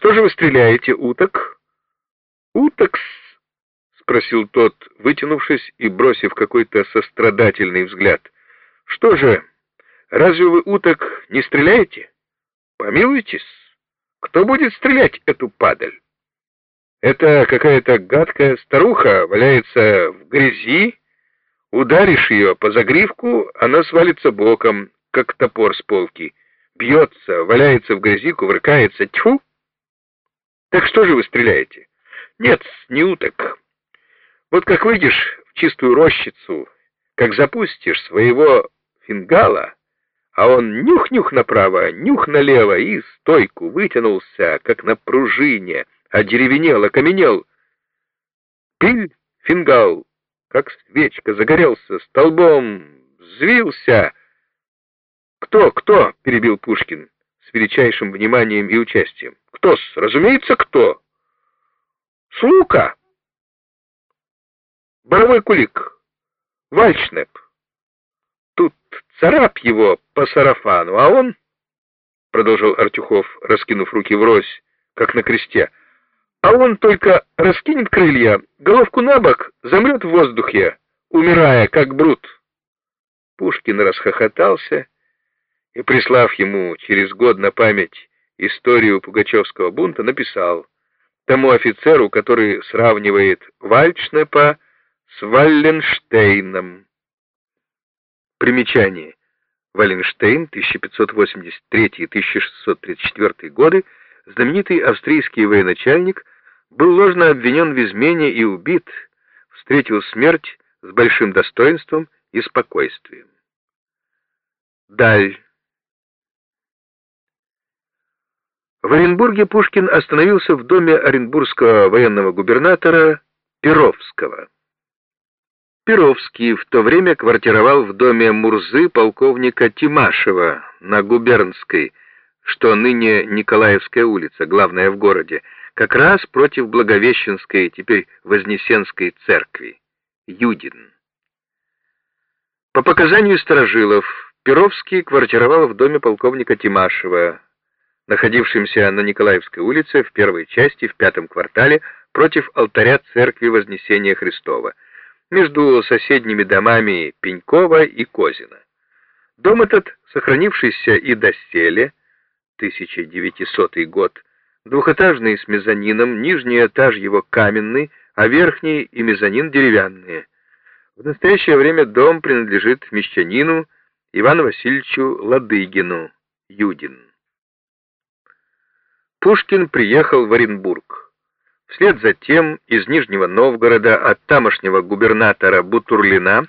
Что же вы стреляете, уток? Утокс, спросил тот, вытянувшись и бросив какой-то сострадательный взгляд. Что же, разве вы уток не стреляете? Помилуйтесь, кто будет стрелять эту падаль? Это какая-то гадкая старуха валяется в грязи, ударишь ее по загривку, она свалится боком, как топор с полки, бьется, валяется в грязи, кувыркается, тьфу! Так что же вы стреляете? Нет, не уток. Вот как выйдешь в чистую рощицу, как запустишь своего фингала, а он нюх-нюх направо, нюх налево и стойку вытянулся, как на пружине, одеревенел, окаменел. Пиль, фингал, как свечка, загорелся, столбом, взвился. «Кто, кто?» — перебил Пушкин с величайшим вниманием и участием. «Кто-с? Разумеется, кто?» «Слука!» «Боровой кулик!» «Вальшнеп!» «Тут царап его по сарафану, а он...» — продолжил Артюхов, раскинув руки врозь, как на кресте. «А он только раскинет крылья, головку на бок, замрет в воздухе, умирая, как брут». Пушкин расхохотался и, прислав ему через год на память историю Пугачевского бунта, написал тому офицеру, который сравнивает Вальдшнепа с Валленштейном. Примечание. Валенштейн, 1583-1634 годы, знаменитый австрийский военачальник, был ложно обвинен в измене и убит, встретил смерть с большим достоинством и спокойствием. Даль. В Оренбурге Пушкин остановился в доме оренбургского военного губернатора Перовского. Перовский в то время квартировал в доме Мурзы полковника Тимашева на Губернской, что ныне Николаевская улица, главная в городе, как раз против Благовещенской, теперь Вознесенской церкви, Юдин. По показанию сторожилов, Перовский квартировал в доме полковника Тимашева, находившемся на Николаевской улице в первой части в пятом квартале против алтаря церкви Вознесения Христова, между соседними домами Пенькова и Козина. Дом этот, сохранившийся и доселе, 1900 год, двухэтажный с мезонином, нижний этаж его каменный, а верхний и мезонин деревянные. В настоящее время дом принадлежит мещанину Ивану Васильевичу Ладыгину, Юдин. Пушкин приехал в Оренбург. Вслед за тем из Нижнего Новгорода от тамошнего губернатора Бутурлина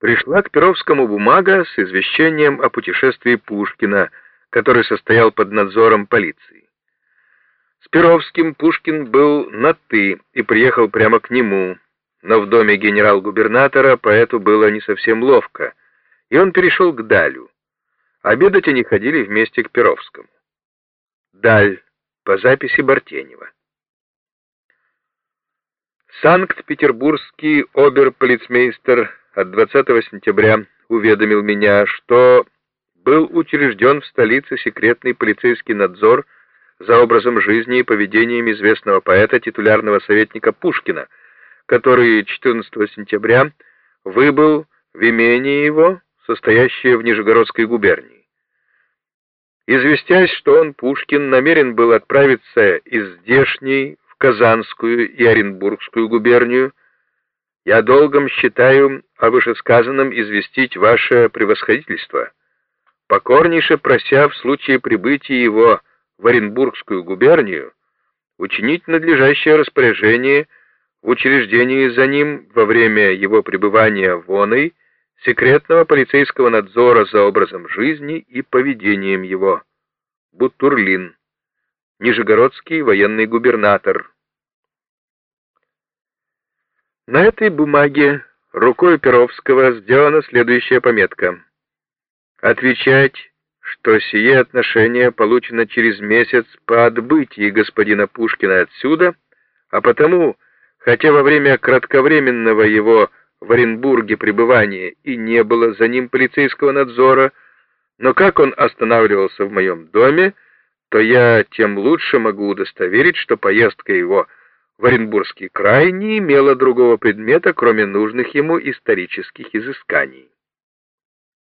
пришла к Перовскому бумага с извещением о путешествии Пушкина, который состоял под надзором полиции. С Перовским Пушкин был на «ты» и приехал прямо к нему, но в доме генерал-губернатора поэту было не совсем ловко, и он перешел к Далю. Обедать они ходили вместе к Перовскому. Даль по записи Бартенева. Санкт-Петербургский оберполицмейстер от 20 сентября уведомил меня, что был учрежден в столице секретный полицейский надзор за образом жизни и поведением известного поэта, титулярного советника Пушкина, который 14 сентября выбыл в имение его, состоящее в Нижегородской губернии. Известясь, что он, Пушкин, намерен был отправиться из здешней Казанскую и Оренбургскую губернию, я долгом считаю о вышесказанном известить ваше превосходительство, покорнейше прося в случае прибытия его в Оренбургскую губернию учинить надлежащее распоряжение в учреждении за ним во время его пребывания в Оной секретного полицейского надзора за образом жизни и поведением его. Бутурлин. Нижегородский военный губернатор. На этой бумаге рукой Перовского сделана следующая пометка. Отвечать, что сие отношение получено через месяц по отбытии господина Пушкина отсюда, а потому, хотя во время кратковременного его в Оренбурге пребывания и не было за ним полицейского надзора, но как он останавливался в моем доме, то я тем лучше могу удостоверить, что поездка его в Оренбургский край не имела другого предмета, кроме нужных ему исторических изысканий.